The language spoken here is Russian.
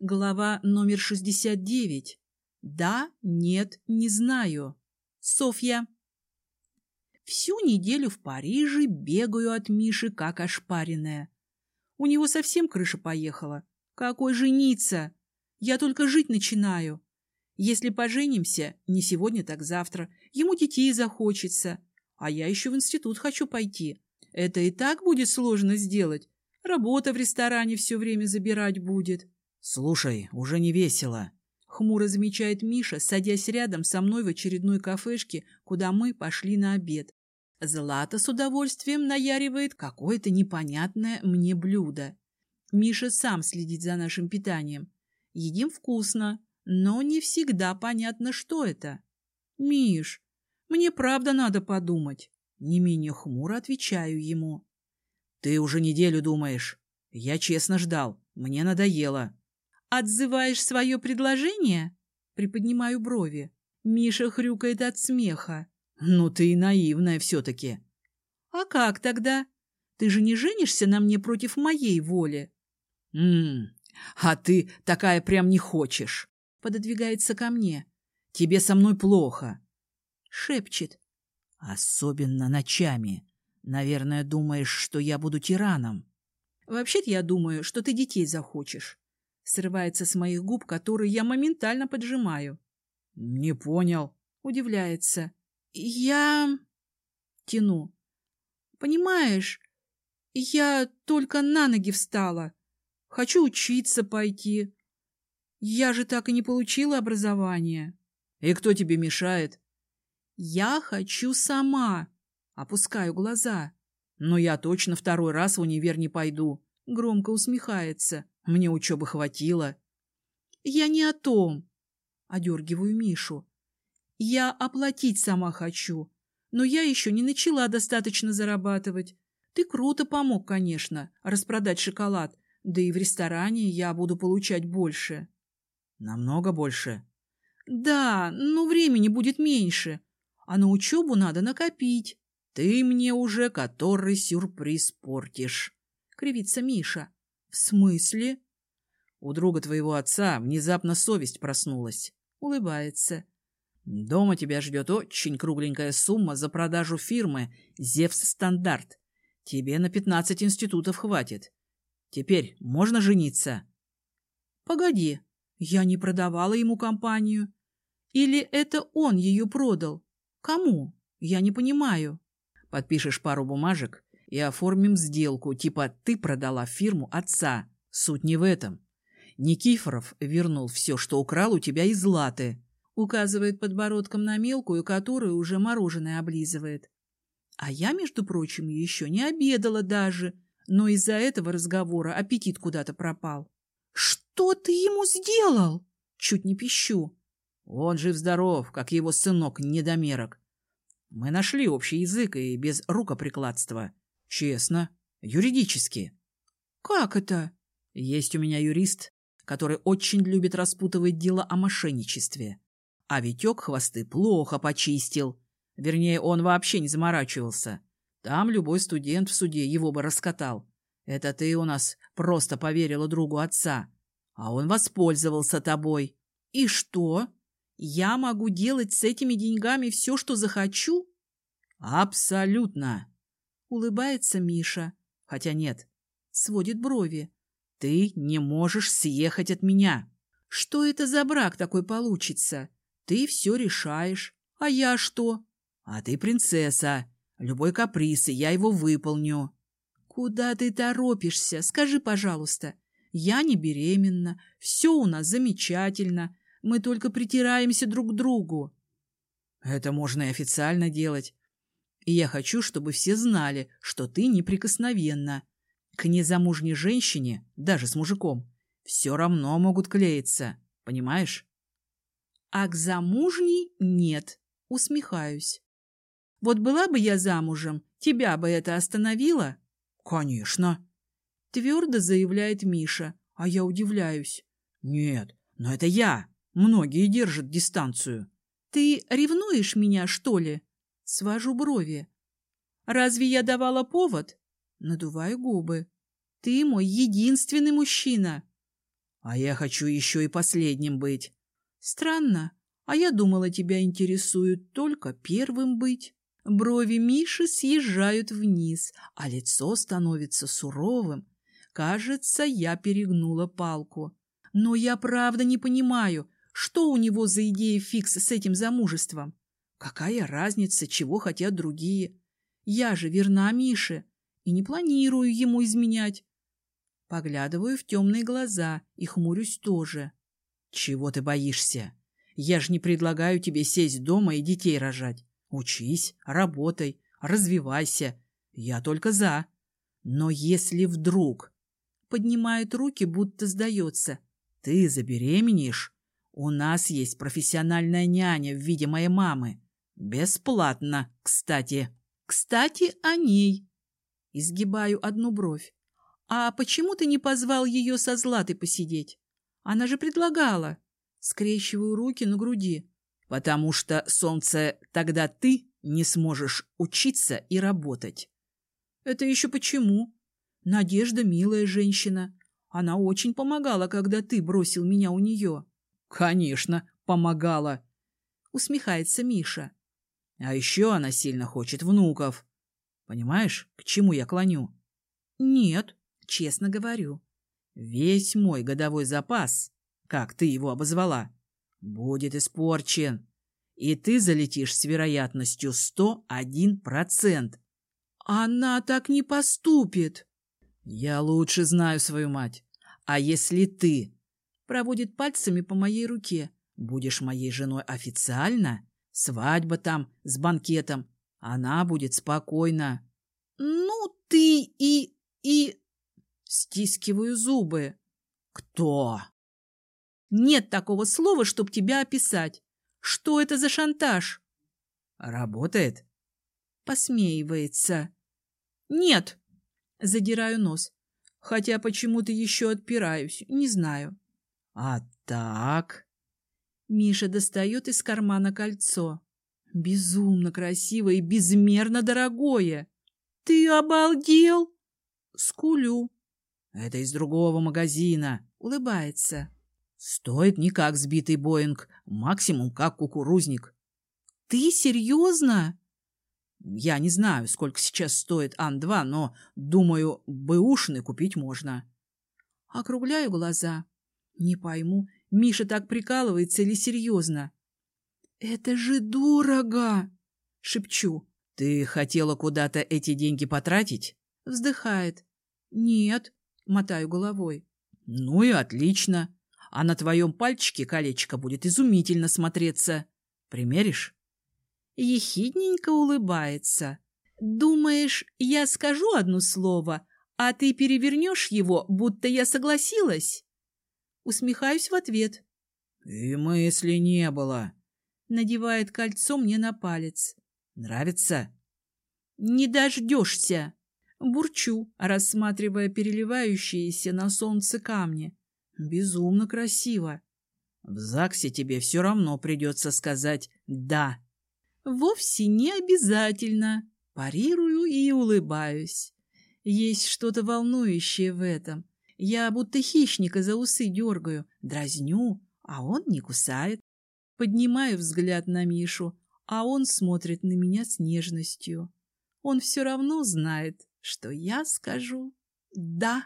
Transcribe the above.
Глава номер 69. Да, нет, не знаю. Софья. Всю неделю в Париже бегаю от Миши, как ошпаренная. У него совсем крыша поехала. Какой жениться? Я только жить начинаю. Если поженимся, не сегодня, так завтра, ему детей захочется. А я еще в институт хочу пойти. Это и так будет сложно сделать. Работа в ресторане все время забирать будет. — Слушай, уже не весело. Хмуро замечает Миша, садясь рядом со мной в очередной кафешке, куда мы пошли на обед. Злата с удовольствием наяривает какое-то непонятное мне блюдо. Миша сам следит за нашим питанием. Едим вкусно, но не всегда понятно, что это. Миш, мне правда надо подумать. Не менее хмуро отвечаю ему. Ты уже неделю думаешь. Я честно ждал. Мне надоело. Отзываешь свое предложение? Приподнимаю брови. Миша хрюкает от смеха. Ну ты и наивная все-таки. А как тогда? Ты же не женишься на мне против моей воли? Ммм, а ты такая прям не хочешь. Пододвигается ко мне. Тебе со мной плохо. Шепчет. Особенно ночами. Наверное, думаешь, что я буду тираном. Вообще-то я думаю, что ты детей захочешь. Срывается с моих губ, которые я моментально поджимаю. Не понял. Удивляется. Я... Тяну. Понимаешь, я только на ноги встала. Хочу учиться пойти. Я же так и не получила образование. И кто тебе мешает? Я хочу сама. Опускаю глаза. Но я точно второй раз в универ не пойду. Громко усмехается. Мне учебы хватило. Я не о том. Одергиваю Мишу. Я оплатить сама хочу, но я еще не начала достаточно зарабатывать. Ты круто помог, конечно, распродать шоколад, да и в ресторане я буду получать больше. Намного больше? Да, но времени будет меньше, а на учебу надо накопить. Ты мне уже который сюрприз портишь, кривится Миша. В смысле? У друга твоего отца внезапно совесть проснулась. Улыбается. Дома тебя ждет очень кругленькая сумма за продажу фирмы «Зевс Стандарт». Тебе на пятнадцать институтов хватит. Теперь можно жениться? Погоди, я не продавала ему компанию. Или это он ее продал? Кому? Я не понимаю. Подпишешь пару бумажек и оформим сделку, типа ты продала фирму отца. Суть не в этом. Никифоров вернул все, что украл у тебя из латы. Указывает подбородком на мелкую, которую уже мороженое облизывает. А я, между прочим, еще не обедала даже, но из-за этого разговора аппетит куда-то пропал. «Что ты ему сделал?» Чуть не пищу. Он жив-здоров, как его сынок-недомерок. Мы нашли общий язык и без рукоприкладства. Честно, юридически. «Как это?» Есть у меня юрист, который очень любит распутывать дела о мошенничестве. А Витек хвосты плохо почистил. Вернее, он вообще не заморачивался. Там любой студент в суде его бы раскатал. Это ты у нас просто поверила другу отца. А он воспользовался тобой. И что? Я могу делать с этими деньгами все, что захочу? Абсолютно. Улыбается Миша. Хотя нет. Сводит брови. Ты не можешь съехать от меня. Что это за брак такой получится? Ты все решаешь. А я что? А ты принцесса. Любой каприз, и я его выполню. Куда ты торопишься? Скажи, пожалуйста. Я не беременна. Все у нас замечательно. Мы только притираемся друг к другу. Это можно и официально делать. И я хочу, чтобы все знали, что ты неприкосновенна. К незамужней женщине, даже с мужиком, все равно могут клеиться. Понимаешь? А к замужней нет. Усмехаюсь. Вот была бы я замужем, тебя бы это остановило? Конечно. Твердо заявляет Миша, а я удивляюсь. Нет, но это я. Многие держат дистанцию. Ты ревнуешь меня, что ли? Свожу брови. Разве я давала повод? Надуваю губы. Ты мой единственный мужчина. А я хочу еще и последним быть. Странно, а я думала, тебя интересует только первым быть. Брови Миши съезжают вниз, а лицо становится суровым. Кажется, я перегнула палку. Но я правда не понимаю, что у него за идея фикс с этим замужеством. Какая разница, чего хотят другие? Я же верна Мише и не планирую ему изменять. Поглядываю в темные глаза и хмурюсь тоже. Чего ты боишься? Я же не предлагаю тебе сесть дома и детей рожать. Учись, работай, развивайся. Я только за. Но если вдруг... Поднимает руки, будто сдается. Ты забеременеешь? У нас есть профессиональная няня в виде моей мамы. Бесплатно, кстати. Кстати, о ней. Изгибаю одну бровь. А почему ты не позвал ее со Златой посидеть? Она же предлагала. Скрещиваю руки на груди. Потому что, солнце, тогда ты не сможешь учиться и работать. Это еще почему? Надежда милая женщина. Она очень помогала, когда ты бросил меня у нее. Конечно, помогала. Усмехается Миша. А еще она сильно хочет внуков. Понимаешь, к чему я клоню? Нет, честно говорю. Весь мой годовой запас, как ты его обозвала, будет испорчен, и ты залетишь с вероятностью 101%. Она так не поступит. Я лучше знаю свою мать. А если ты проводит пальцами по моей руке, будешь моей женой официально, свадьба там с банкетом, она будет спокойна. Ну ты и... и... Стискиваю зубы. Кто? Нет такого слова, чтоб тебя описать. Что это за шантаж? Работает? Посмеивается. Нет. Задираю нос. Хотя почему-то еще отпираюсь, не знаю. А так? Миша достает из кармана кольцо. Безумно красивое и безмерно дорогое. Ты обалдел? Скулю. Это из другого магазина. Улыбается. Стоит не как сбитый Боинг, максимум как кукурузник. Ты серьезно? Я не знаю, сколько сейчас стоит Ан-2, но, думаю, бэушный купить можно. Округляю глаза. Не пойму, Миша так прикалывается или серьезно? «Это же дорого!» — шепчу. «Ты хотела куда-то эти деньги потратить?» — вздыхает. «Нет», — мотаю головой. «Ну и отлично. А на твоем пальчике колечко будет изумительно смотреться. Примеришь?» Ехидненько улыбается. «Думаешь, я скажу одно слово, а ты перевернешь его, будто я согласилась?» Усмехаюсь в ответ. «И мысли не было», надевает кольцо мне на палец. «Нравится?» «Не дождешься!» Бурчу, рассматривая переливающиеся на солнце камни. Безумно красиво. В ЗАГСе тебе все равно придется сказать «да». Вовсе не обязательно. Парирую и улыбаюсь. Есть что-то волнующее в этом. Я будто хищника за усы дергаю, дразню, а он не кусает. Поднимаю взгляд на Мишу, а он смотрит на меня с нежностью. Он все равно знает, что я скажу «да».